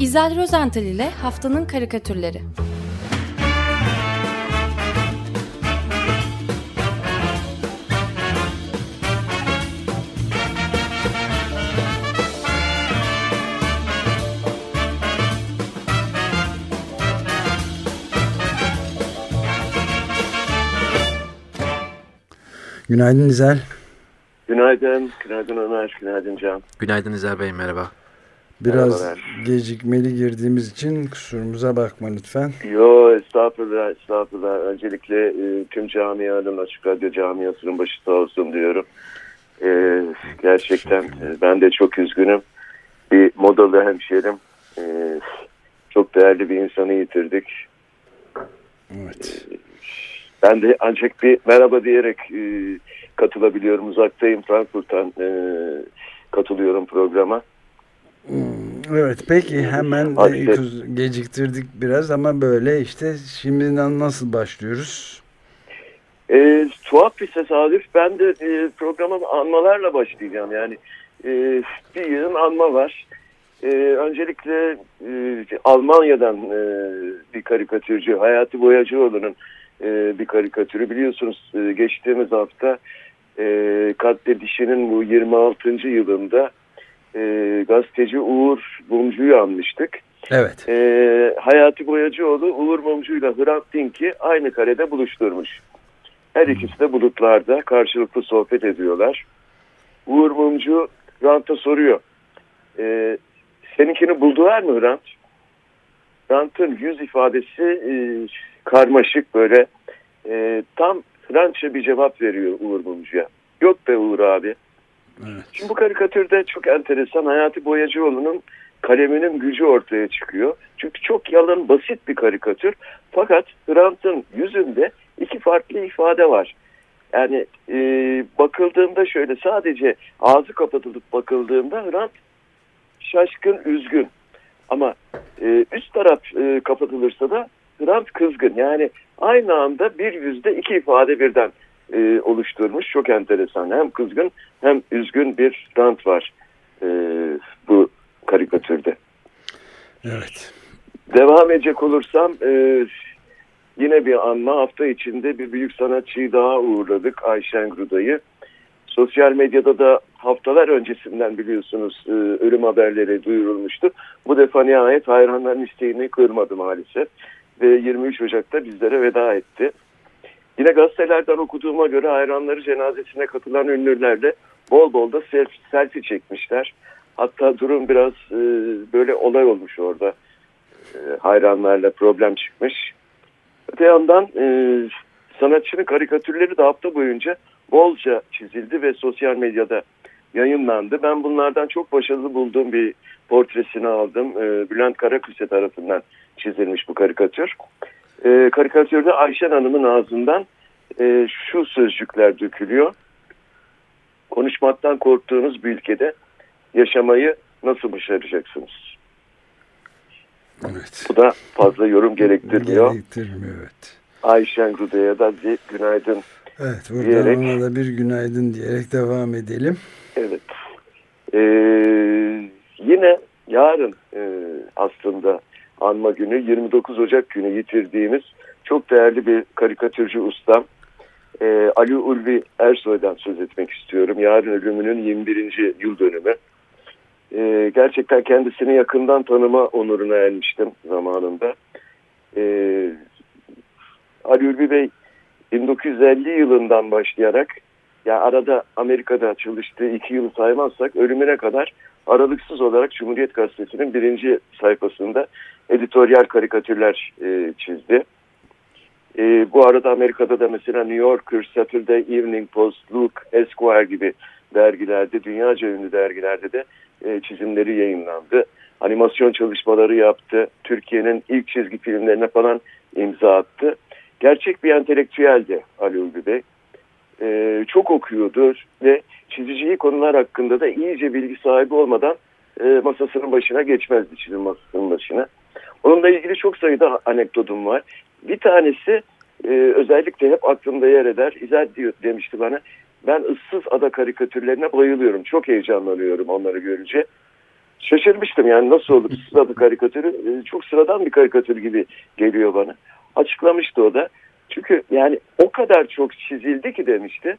İzel Rozental ile Haftanın Karikatürleri Günaydın İzel. Günaydın, günaydın Ömer, günaydın Can. Günaydın İzel Bey, merhaba. Biraz gecikmeli girdiğimiz için kusurumuza bakma lütfen. Yo estağfurullah, estağfurullah. Öncelikle e, tüm camianın, Açık Radyo camiasının başı sağ olsun diyorum. E, gerçekten e, ben de çok üzgünüm. Bir modalı hemşerim. E, çok değerli bir insanı yitirdik. Evet. E, ben de ancak bir merhaba diyerek e, katılabiliyorum. Uzaktayım Frankfurt'tan e, katılıyorum programa. Hmm, evet peki hemen de geciktirdik biraz ama böyle işte şimdiden nasıl başlıyoruz? E, tuhaf bir tesadüf. Ben de e, programa anmalarla başlayacağım. Yani e, bir yığın anma var. E, öncelikle e, Almanya'dan e, bir karikatürcü Hayati Boyacıoğlu'nun e, bir karikatürü. Biliyorsunuz e, geçtiğimiz hafta e, katledişinin bu 26. yılında e, gazeteci Uğur Mumcu'yu anmıştık. Evet. E, Hayati Boyacıoğlu Uğur Mumcu ile Hrant Dink'i aynı karede buluşturmuş. Her ikisi de bulutlarda karşılıklı sohbet ediyorlar. Uğur Mumcu Hrant'a soruyor. E, seninkini buldular mı Hrant? Hrant'ın yüz ifadesi e, karmaşık böyle e, tam Fransızca bir cevap veriyor Uğur Mumcu'ya. Yok be Uğur abi. Evet. Şimdi bu karikatürde çok enteresan Hayati Boyacıoğlu'nun kaleminin gücü ortaya çıkıyor. Çünkü çok yalın basit bir karikatür. Fakat Hrant'ın yüzünde iki farklı ifade var. Yani e, bakıldığında şöyle sadece ağzı kapatılıp bakıldığında Hrant şaşkın, üzgün. Ama e, üst taraf e, kapatılırsa da Hrant kızgın. Yani aynı anda bir yüzde iki ifade birden e, oluşturmuş. Çok enteresan. Hem kızgın hem üzgün bir Hrant var e, bu karikatürde. Evet. Devam edecek olursam e, yine bir anma hafta içinde bir büyük sanatçıyı daha uğurladık Ayşen Gruda'yı. Sosyal medyada da haftalar öncesinden biliyorsunuz e, ölüm haberleri duyurulmuştu. Bu defa nihayet hayranların isteğini kırmadı maalesef. Ve 23 Ocak'ta bizlere veda etti. Yine gazetelerden okuduğuma göre hayranları cenazesine katılan ünlülerle bol bol da selfie, çekmişler. Hatta durum biraz e, böyle olay olmuş orada. E, hayranlarla problem çıkmış. Öte yandan e, sanatçının karikatürleri de hafta boyunca bolca çizildi ve sosyal medyada yayınlandı. Ben bunlardan çok başarılı bulduğum bir portresini aldım. E, Bülent Karaküse tarafından çizilmiş bu karikatür. E, karikatürde Ayşen Hanım'ın ağzından e, şu sözcükler dökülüyor. Konuşmaktan korktuğunuz bir ülkede yaşamayı nasıl başaracaksınız? Evet. Bu da fazla yorum gerektirmiyor. Gerektirmiyor evet. Ayşen Guda'ya da günaydın Evet buradan diyerek, ona da bir günaydın diyerek devam edelim. Evet. Ee, yine yarın e, aslında anma günü 29 Ocak günü yitirdiğimiz çok değerli bir karikatürcü ustam e, Ali Ulvi Ersoy'dan söz etmek istiyorum. Yarın ölümünün 21. yıl dönümü. E, gerçekten kendisini yakından tanıma onuruna ermiştim zamanında. E, Ali Ulvi Bey 1950 yılından başlayarak ya arada Amerika'da çalıştığı iki yıl saymazsak ölümüne kadar aralıksız olarak Cumhuriyet Gazetesi'nin birinci sayfasında editoryal karikatürler e, çizdi. E, bu arada Amerika'da da mesela New Yorker, Saturday Evening Post, Look, Esquire gibi dergilerde, dünyaca ünlü dergilerde de e, çizimleri yayınlandı. Animasyon çalışmaları yaptı. Türkiye'nin ilk çizgi filmlerine falan imza attı. Gerçek bir entelektüeldi Ali Ulvi Bey. E, çok okuyordu ve çizeceği konular hakkında da iyice bilgi sahibi olmadan e, masasının başına geçmezdi çizim masasının başına. Onunla ilgili çok sayıda anekdotum var. Bir tanesi e, özellikle hep aklımda yer eder. İzah diyor, demişti bana. Ben ıssız ada karikatürlerine bayılıyorum. Çok heyecanlanıyorum onları görünce. şaşırmıştım yani nasıl olur adı karikatürü e, çok sıradan bir karikatür gibi geliyor bana. Açıklamıştı o da. Çünkü yani o kadar çok çizildi ki demişti.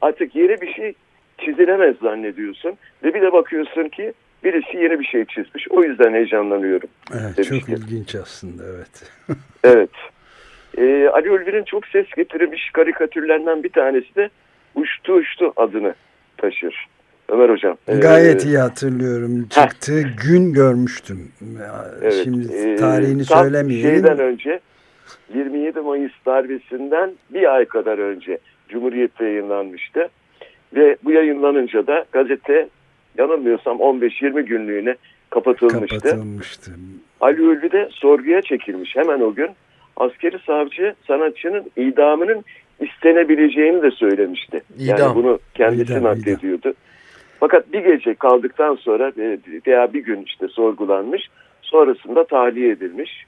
Artık yeni bir şey çizilemez zannediyorsun. Ve bir de bakıyorsun ki birisi yeni bir şey çizmiş. O yüzden heyecanlanıyorum. Evet, çok ilginç aslında evet. evet. Ee, Ali Ulvi'nin çok ses getirmiş karikatürlerinden bir tanesi de Uçtu Uçtu adını taşır. Ömer Hocam. Gayet ee, iyi hatırlıyorum. Çıktığı heh. gün görmüştüm. Evet, Şimdi e, tarihini söylemeyelim. Şeyden önce 27 Mayıs darbesinden bir ay kadar önce Cumhuriyet'te yayınlanmıştı. Ve bu yayınlanınca da gazete yanılmıyorsam 15-20 günlüğüne kapatılmıştı. Kapatılmıştı. Ali Ülvi de sorguya çekilmiş hemen o gün. Askeri savcı sanatçının idamının istenebileceğini de söylemişti. İdam. Yani bunu kendisi idam, naklediyordu. İdam. Fakat bir gece kaldıktan sonra e, veya bir gün işte sorgulanmış. Sonrasında tahliye edilmiş.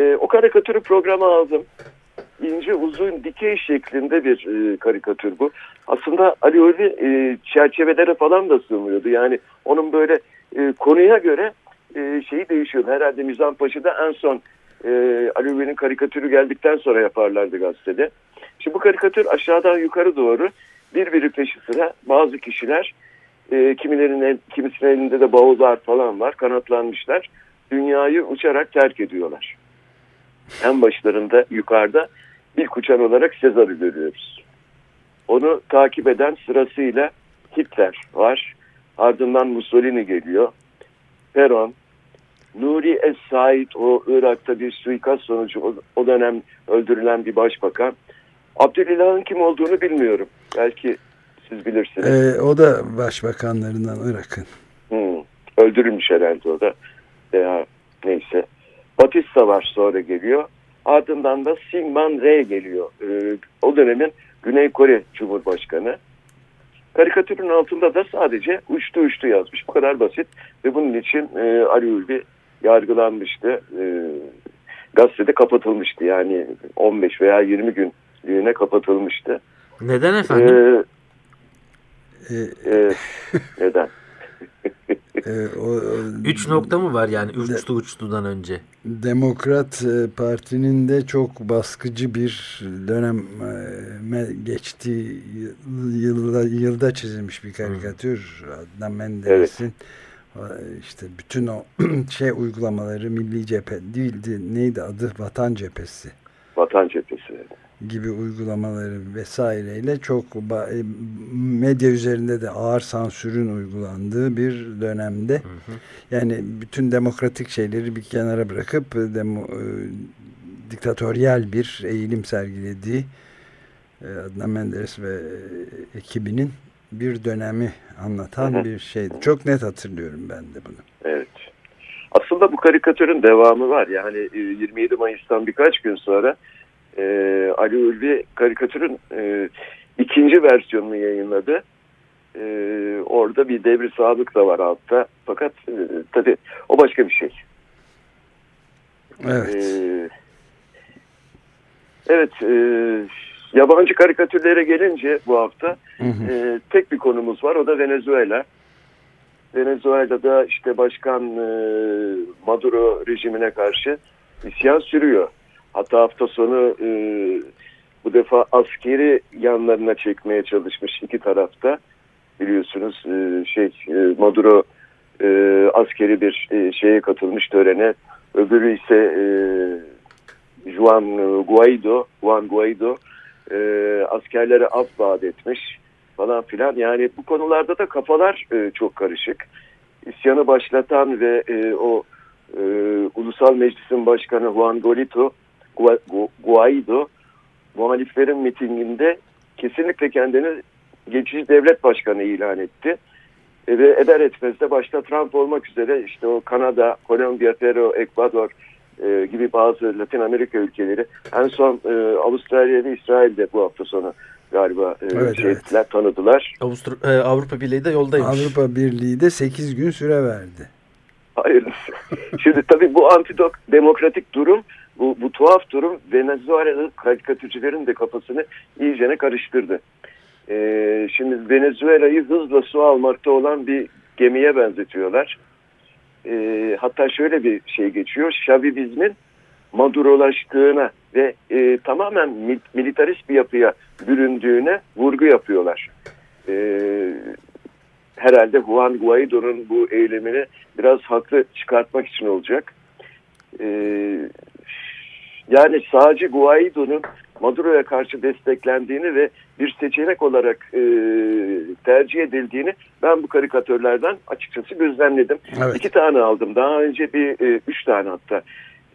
E, o karikatürü programa aldım. İnce uzun dikey şeklinde bir e, karikatür bu. Aslında Ali Öli e, çerçevelere falan da sığmıyordu. Yani onun böyle e, konuya göre e, şeyi değişiyordu. Herhalde Mizampaşa'da en son e, Ali Öli'nin karikatürü geldikten sonra yaparlardı gazetede. Şimdi bu karikatür aşağıdan yukarı doğru birbiri peşi sıra bazı kişiler e, kimilerinin kimisinin elinde de bavullar falan var kanatlanmışlar. Dünyayı uçarak terk ediyorlar. En başlarında yukarıda ilk uçan olarak Sezar'ı görüyoruz. Onu takip eden sırasıyla Hitler var. Ardından Mussolini geliyor. Peron, Nuri Es-Said o Irak'ta bir suikast sonucu o, o dönem öldürülen bir başbakan. Abdülilah'ın kim olduğunu bilmiyorum. Belki siz bilirsiniz. Ee, o da başbakanlarından Irak'ın. Hmm, öldürülmüş herhalde o da. Veya neyse. Batista var sonra geliyor. Ardından da Syngman Rhee geliyor. Ee, o dönemin Güney Kore Cumhurbaşkanı. Karikatürün altında da sadece uçtu uçtu yazmış. Bu kadar basit. Ve bunun için e, Ali Ulvi yargılanmıştı. E, gazetede kapatılmıştı. Yani 15 veya 20 gün günlüğüne kapatılmıştı. Neden efendim? Ee, e, neden? E, o, o, Üç nokta mı var yani uçtu uçtudan önce? Demokrat e, Parti'nin de çok baskıcı bir dönem e, geçti yılda, yılda çizilmiş bir karikatür. Hı. Adnan Menderes'in evet. işte bütün o şey uygulamaları Milli Cephe değildi. Neydi adı? Vatan Cephesi. Vatan Cephesi gibi uygulamaları vesaireyle çok e, medya üzerinde de ağır sansürün uygulandığı bir dönemde hı hı. yani bütün demokratik şeyleri bir kenara bırakıp e, demo, e, diktatöryel bir eğilim sergilediği e, Adnan Menderes ve e, ekibinin bir dönemi anlatan hı hı. bir şeydi. Çok net hatırlıyorum ben de bunu. Evet. Aslında bu karikatürün devamı var. Yani 27 Mayıs'tan birkaç gün sonra e, Ali Ulvi karikatürün e, ikinci versiyonunu yayınladı. E, orada bir devri sadık da var altta. Fakat e, tabii o başka bir şey. Evet. E, evet. E, yabancı karikatürlere gelince bu hafta hı hı. E, tek bir konumuz var. O da Venezuela. Venezuela'da işte başkan e, Maduro rejimine karşı isyan sürüyor. Hatta hafta sonu e, bu defa askeri yanlarına çekmeye çalışmış iki tarafta. Biliyorsunuz e, şey e, Maduro e, askeri bir e, şeye katılmış törene. Öbürü ise e, Juan Guaido, Juan Guaido e, askerlere af vaat etmiş falan filan. Yani bu konularda da kafalar e, çok karışık. İsyanı başlatan ve e, o e, Ulusal Meclis'in Başkanı Juan Golito Guaido muhaliflerin mitinginde kesinlikle kendini geçici devlet başkanı ilan etti. E, ve eder etmez de başta Trump olmak üzere işte o Kanada, Kolombiya, Peru, Ekvador e, gibi bazı Latin Amerika ülkeleri en son e, Avustralya ve İsrail'de bu hafta sonu galiba e, evet, şey evet. Ettiler, tanıdılar. Avustra e, Avrupa Birliği de yoldaymış. Avrupa Birliği de 8 gün süre verdi. Hayırlısı. Şimdi tabii bu antidok demokratik durum bu, bu tuhaf durum Venezuela'lı karikatürcülerin de kafasını iyicene karıştırdı. Ee, şimdi Venezuela'yı hızla su almakta olan bir gemiye benzetiyorlar. e, hatta şöyle bir şey geçiyor. Şavivizmin Madurolaştığına ve e, tamamen militarist bir yapıya büründüğüne vurgu yapıyorlar. E, herhalde Juan Guaido'nun bu eylemini biraz haklı çıkartmak için olacak. E, yani sadece Guaido'nun Maduro'ya karşı desteklendiğini ve bir seçenek olarak e, tercih edildiğini ben bu karikatörlerden açıkçası gözlemledim. Evet. İki tane aldım. Daha önce bir e, üç tane hatta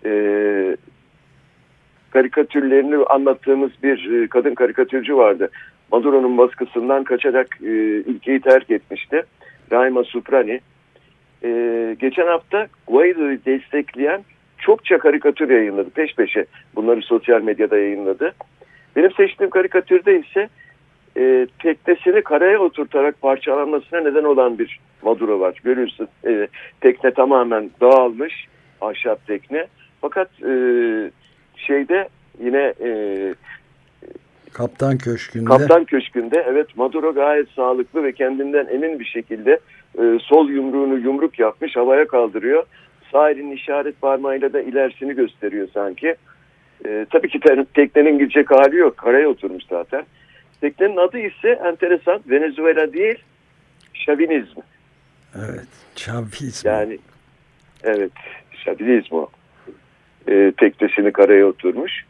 e, karikatürlerini anlattığımız bir e, kadın karikatürcü vardı. Maduro'nun baskısından kaçarak e, ülkeyi terk etmişti. Raima Suprani. E, geçen hafta Guaido'yu destekleyen çokça karikatür yayınladı peş peşe. Bunları sosyal medyada yayınladı. Benim seçtiğim karikatürde ise e, teknesini karaya oturtarak parçalanmasına neden olan bir Maduro var. Görüyorsun e, tekne tamamen dağılmış ahşap tekne. Fakat e, şeyde yine e, Kaptan Köşkü'nde. Kaptan Köşkü'nde evet Maduro gayet sağlıklı ve kendinden emin bir şekilde e, sol yumruğunu yumruk yapmış havaya kaldırıyor. Sağ elinin işaret parmağıyla da ilerisini gösteriyor sanki. E, tabii ki teknenin gidecek hali yok. Karaya oturmuş zaten. Teknenin adı ise enteresan. Venezuela değil, Şavinizm. Evet, Şavinizm. Yani evet, Şavinizm o. E, teknesini karaya oturmuş.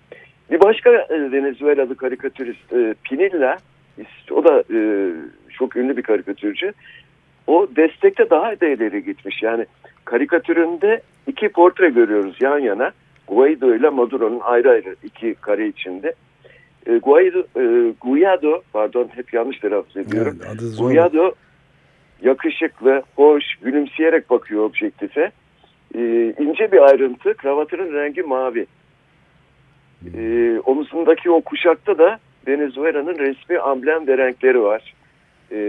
Bir başka e, Venezuelalı karikatürist e, Pinilla, o da e, çok ünlü bir karikatürcü. O destekte daha da ileri gitmiş. Yani karikatüründe iki portre görüyoruz yan yana. Guaido ile Maduro'nun ayrı ayrı iki kare içinde. E, Guaido, e, Guaido, pardon hep yanlış telaffuz ediyorum. Evet, Guaido yakışıklı, hoş, gülümseyerek bakıyor objektife. E, ince bir ayrıntı, kravatının rengi mavi. E, omuzundaki o kuşakta da Venezuela'nın resmi amblem ve renkleri var. E,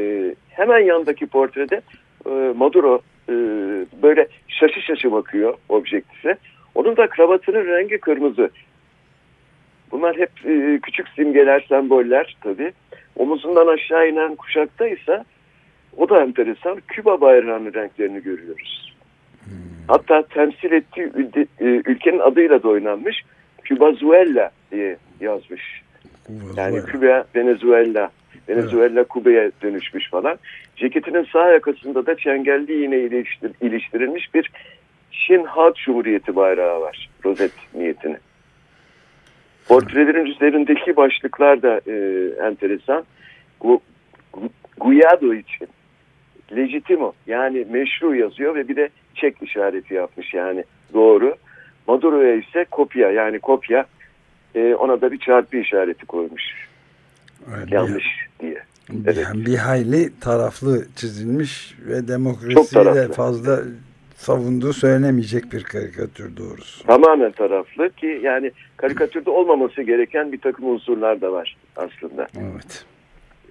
hemen yandaki portrede e, Maduro e, böyle şaşı şaşı bakıyor objektife. Onun da kravatının rengi kırmızı. Bunlar hep e, küçük simgeler, semboller tabii. Omuzundan aşağı inen kuşakta ise o da enteresan. Küba bayrağının renklerini görüyoruz. Hmm. Hatta temsil ettiği e, ülkenin adıyla da oynanmış. Kübazuela diye yazmış. Yani Küba, Venezuela. Venezuela evet. Kuba'ya dönüşmüş falan. Ceketinin sağ yakasında da çengelli iğne iliştir, iliştirilmiş bir Çin Halk Cumhuriyeti bayrağı var. Rozet niyetini. Portrelerin üzerindeki başlıklar da e, enteresan. Gu, Guiado için legitimo yani meşru yazıyor ve bir de çek işareti yapmış yani doğru. Maduro'ya ise kopya yani kopya e, ona da bir çarpı işareti koymuş. Evet, Yanlış bir, diye. Bir, evet. bir hayli taraflı çizilmiş ve demokrasiyle fazla savunduğu söylenemeyecek bir karikatür doğrusu. Tamamen taraflı ki yani karikatürde olmaması gereken bir takım unsurlar da var aslında. Evet.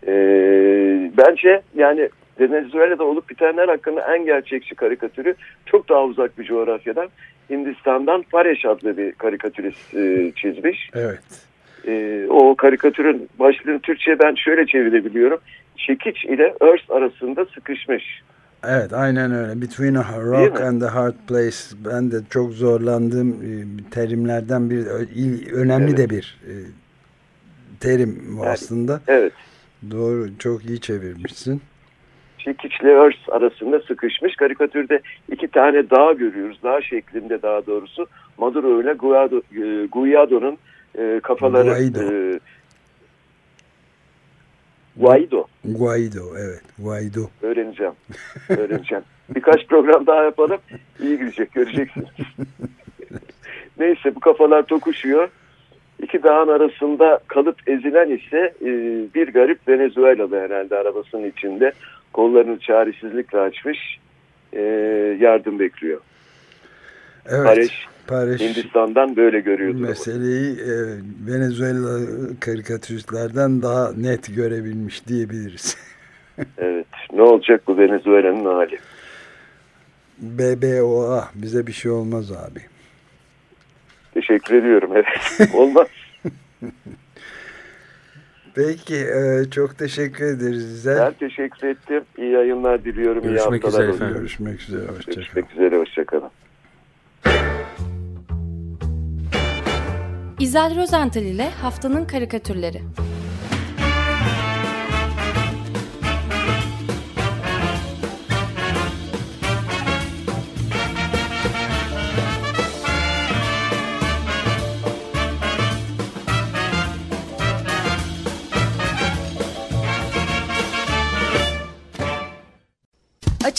Ee, bence yani Venezuela'da olup bitenler hakkında en gerçekçi karikatürü çok daha uzak bir coğrafyadan Hindistan'dan Pareş adlı bir karikatürist e, çizmiş. Evet. E, o karikatürün başlığını Türkçe ben şöyle çevirebiliyorum. Çekiç ile örs arasında sıkışmış. Evet aynen öyle. Between a Rock and a Hard Place ben de çok zorlandığım e, terimlerden bir önemli evet. de bir e, terim bu aslında. Evet. Doğru çok iyi çevirmişsin. Çekiçle örs arasında sıkışmış. Karikatürde iki tane dağ görüyoruz. Dağ şeklinde daha doğrusu. Maduro ile Guaido, e, Guaido'nun kafaları Guaido. E, Guaido. Guaido evet. Guaido. Öğreneceğim. Öğreneceğim. Birkaç program daha yapalım. İyi gidecek göreceksiniz. Neyse bu kafalar tokuşuyor. İki dağın arasında kalıp ezilen ise e, bir garip Venezuelalı herhalde arabasının içinde. Kollarını çaresizlikle açmış. E, yardım bekliyor. Evet. Paris, Paris Hindistan'dan böyle görüyordu. Meseleyi e, Venezuela karikatüristlerden daha net görebilmiş diyebiliriz. evet. Ne olacak bu Venezuela'nın hali? BBOA bize bir şey olmaz abi. Teşekkür ediyorum. Evet. olmaz. Peki e, çok teşekkür ederiz İzel. Ben teşekkür ettim. İyi yayınlar diliyorum. Görüşmek İyi üzere efendim. Görüşmek üzere. Hoşçakalın. Görüşmek üzere. Hoşçakalın. İzel Rozental ile Haftanın Karikatürleri